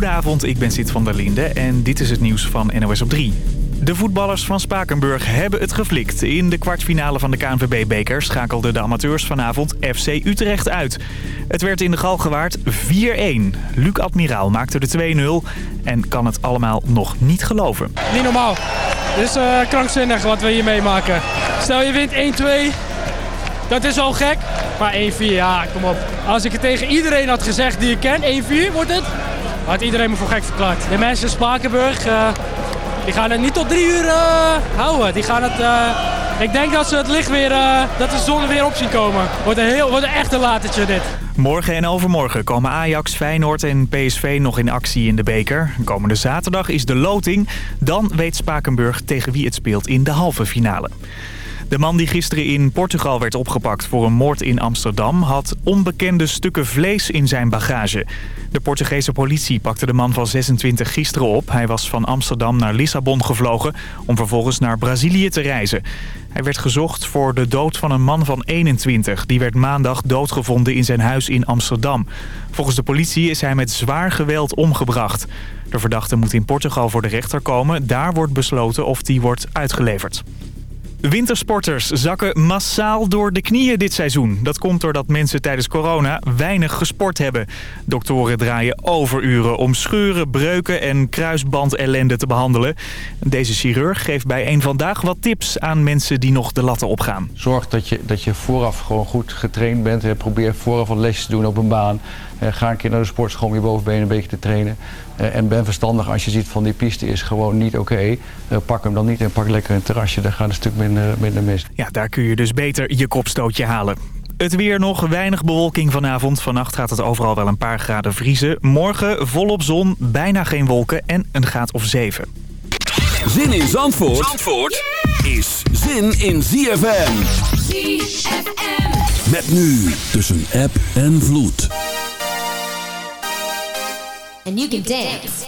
Goedenavond, ik ben Sid van der Linde en dit is het nieuws van NOS op 3. De voetballers van Spakenburg hebben het geflikt. In de kwartfinale van de KNVB-beker schakelden de amateurs vanavond FC Utrecht uit. Het werd in de Galgenwaard 4-1. Luc Admiraal maakte de 2-0 en kan het allemaal nog niet geloven. Niet normaal. Dit is uh, krankzinnig wat we hier meemaken. Stel je wint 1-2, dat is al gek. Maar 1-4, ja, kom op. Als ik het tegen iedereen had gezegd die ik ken, 1-4 wordt het, had iedereen me voor gek verklaard. De mensen in Spakenburg, uh, die gaan het niet tot drie uur uh, houden. Die gaan het, uh, ik denk dat ze het licht weer, dat de zon weer op zien komen. Wordt een, heel, wordt een echt een latertje dit. Morgen en overmorgen komen Ajax, Feyenoord en PSV nog in actie in de beker. Komende zaterdag is de loting. Dan weet Spakenburg tegen wie het speelt in de halve finale. De man die gisteren in Portugal werd opgepakt voor een moord in Amsterdam... had onbekende stukken vlees in zijn bagage. De Portugese politie pakte de man van 26 gisteren op. Hij was van Amsterdam naar Lissabon gevlogen om vervolgens naar Brazilië te reizen. Hij werd gezocht voor de dood van een man van 21. Die werd maandag doodgevonden in zijn huis in Amsterdam. Volgens de politie is hij met zwaar geweld omgebracht. De verdachte moet in Portugal voor de rechter komen. Daar wordt besloten of die wordt uitgeleverd. Wintersporters zakken massaal door de knieën dit seizoen. Dat komt doordat mensen tijdens corona weinig gesport hebben. Doktoren draaien overuren om scheuren, breuken en kruisbandellende te behandelen. Deze chirurg geeft bij een Vandaag wat tips aan mensen die nog de latten opgaan. Zorg dat je, dat je vooraf gewoon goed getraind bent. Probeer vooraf wat lesjes te doen op een baan. Ga een keer naar de sportschool om je bovenbeen een beetje te trainen. En ben verstandig als je ziet van die piste is gewoon niet oké. Pak hem dan niet en pak lekker een terrasje. Daar gaat een stuk minder, minder mis. Ja, daar kun je dus beter je kopstootje halen. Het weer nog, weinig bewolking vanavond. Vannacht gaat het overal wel een paar graden vriezen. Morgen volop zon, bijna geen wolken en een graad of 7. Zin in Zandvoort, Zandvoort is zin in ZFM. ZFM. Met nu tussen app en vloed. And you can dance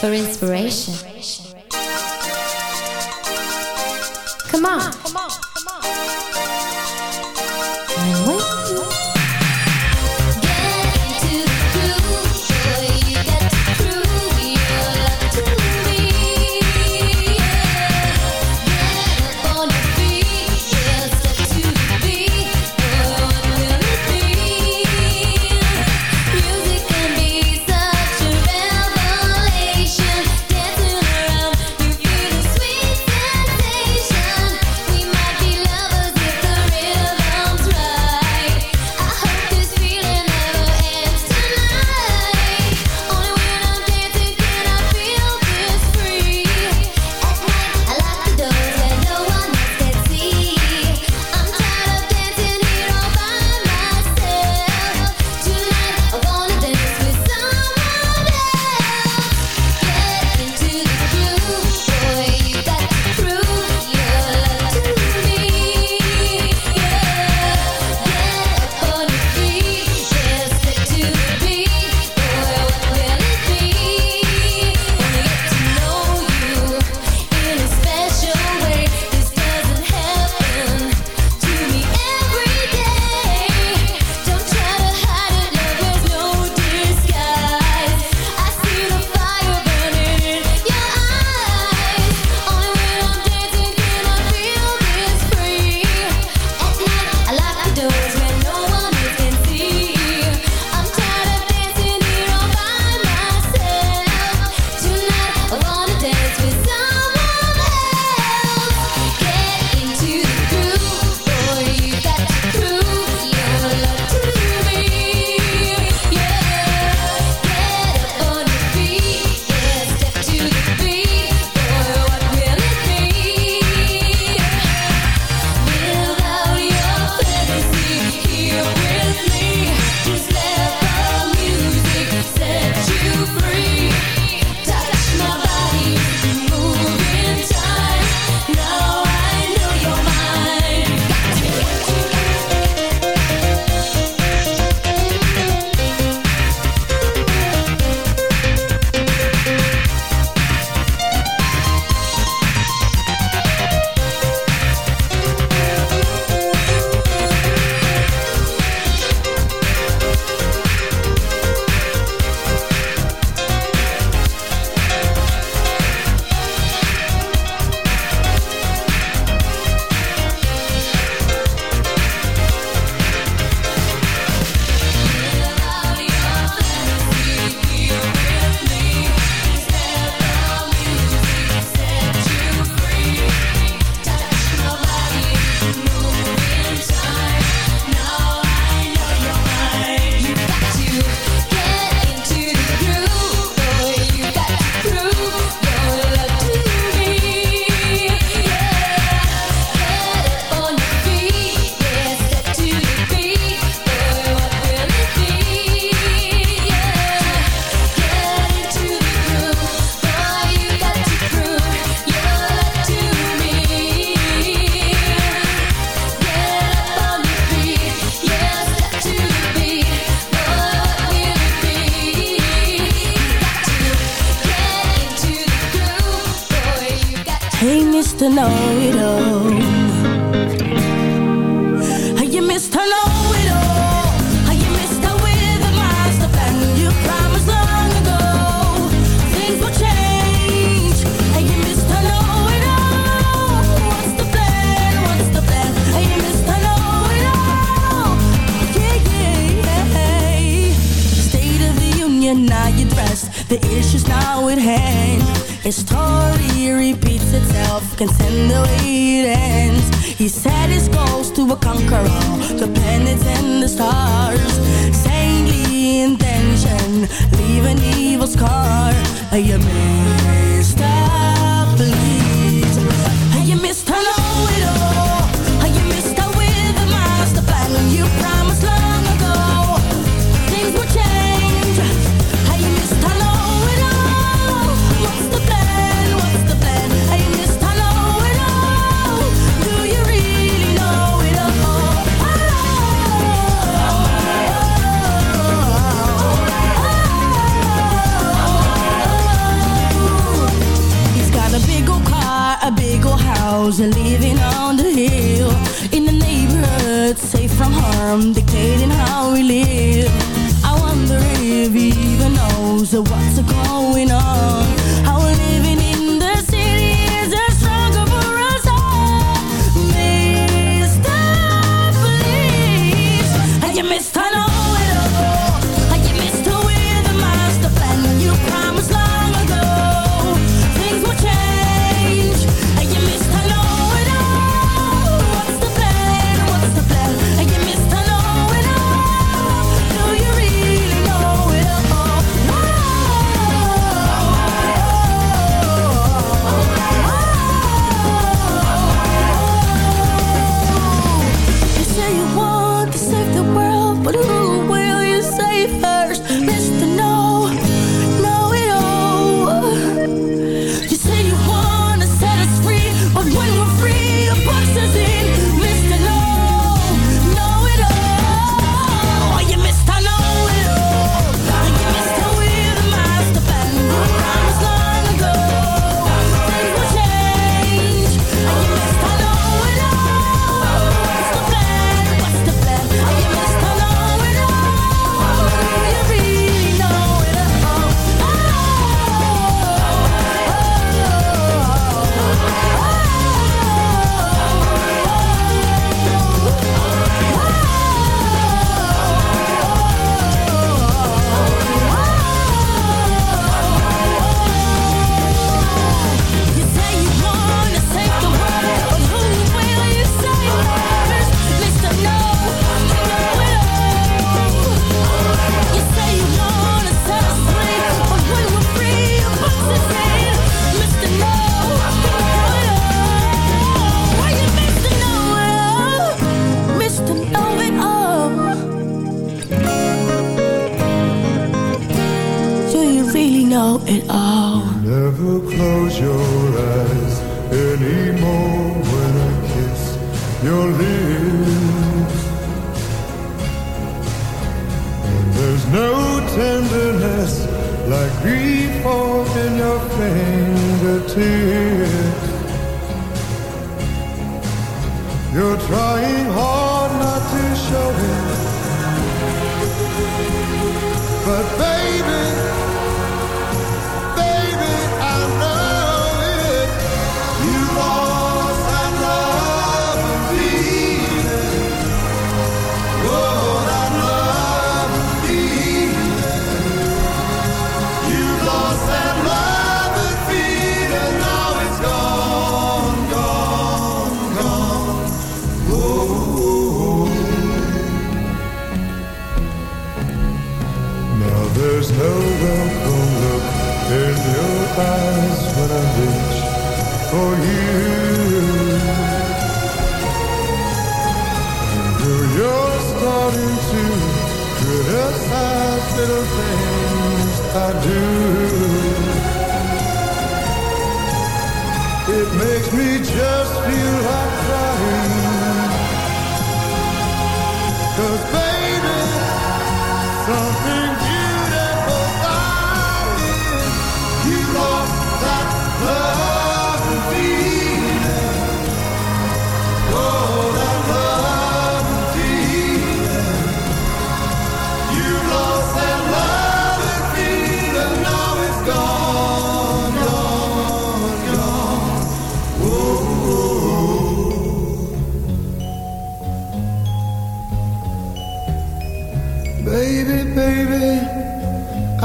for inspiration. Come on. Come on. Mr. what's it all? Never close your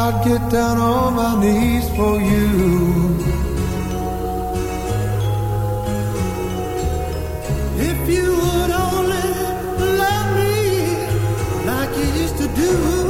I'd get down on my knees for you. If you would only love me like you used to do.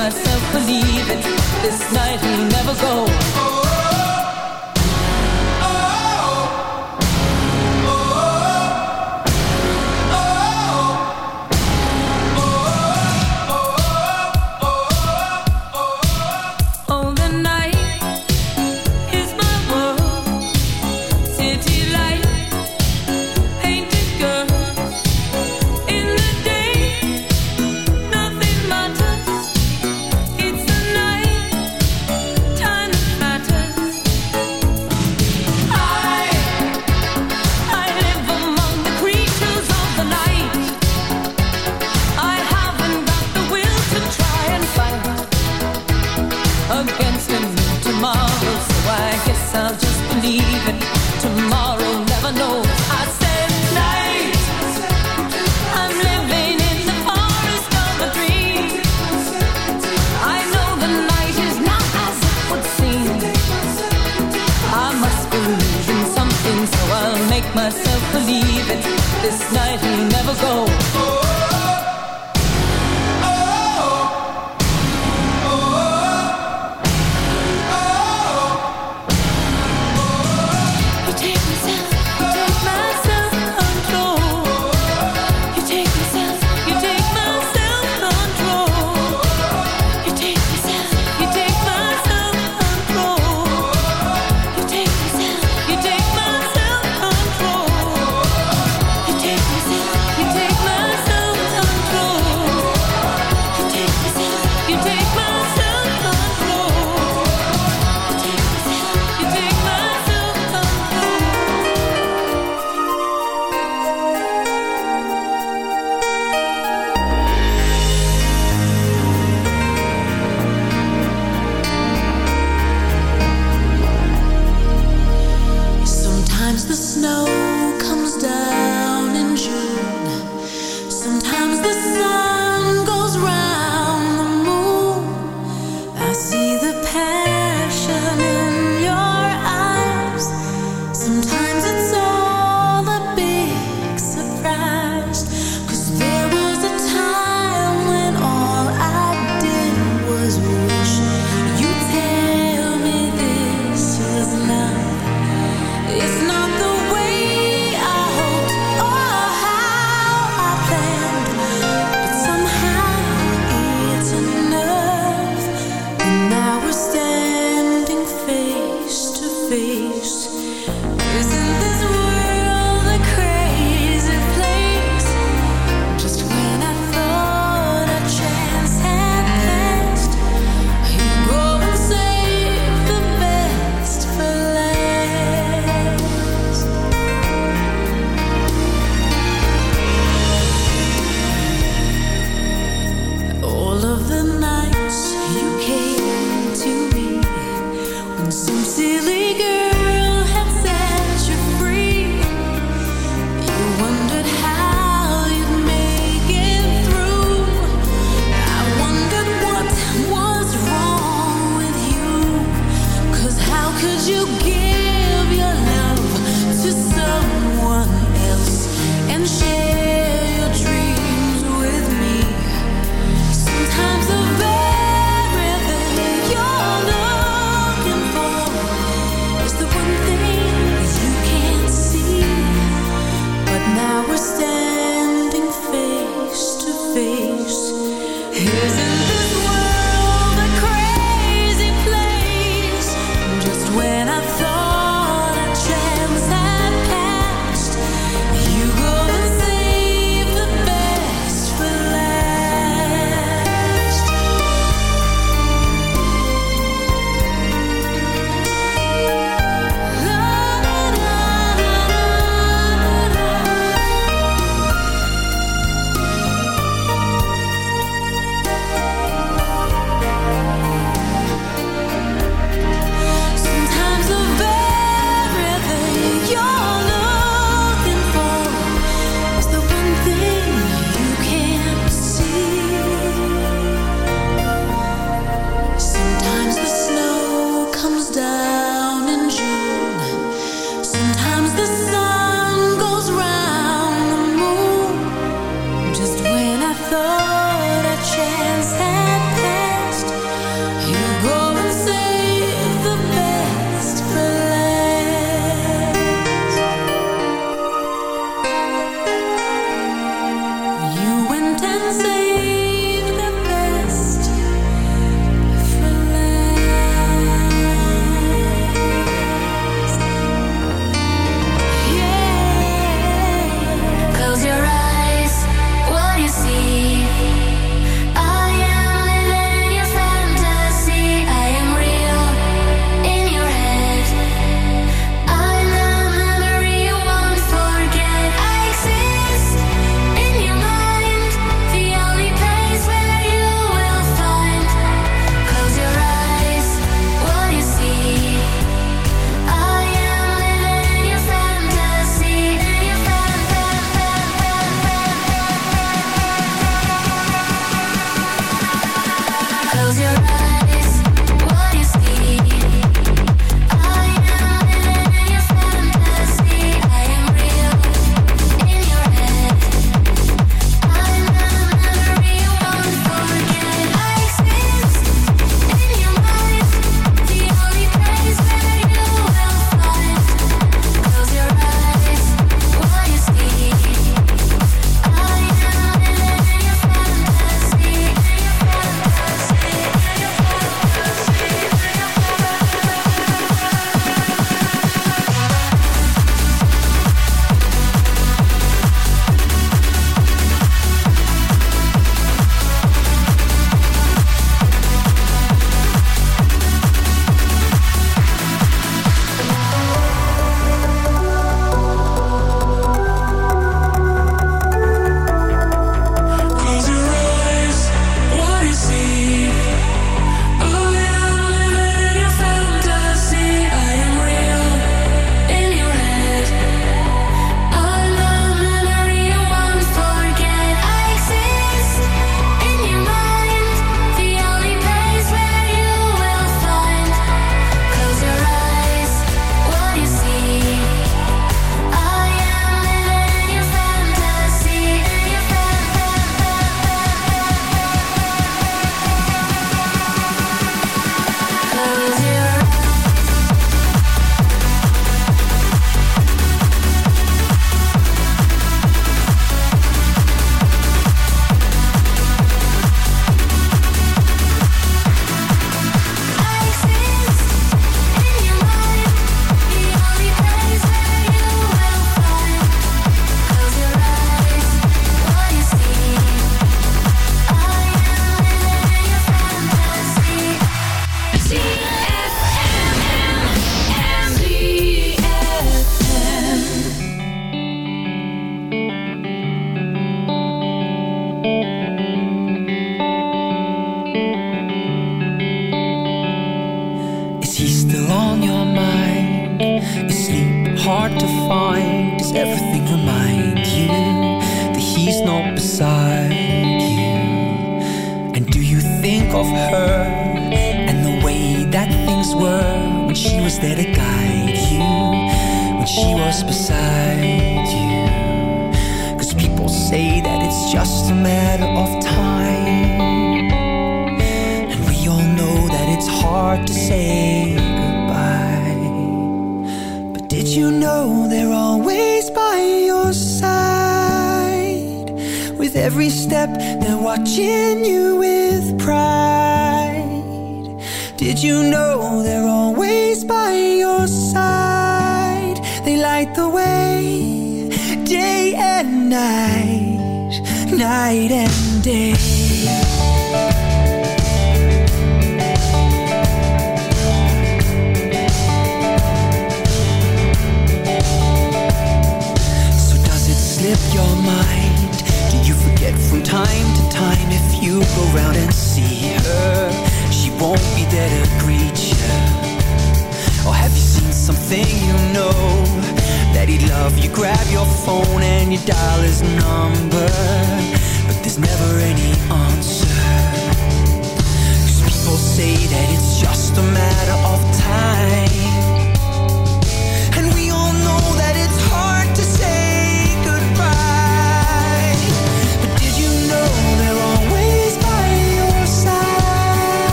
I'll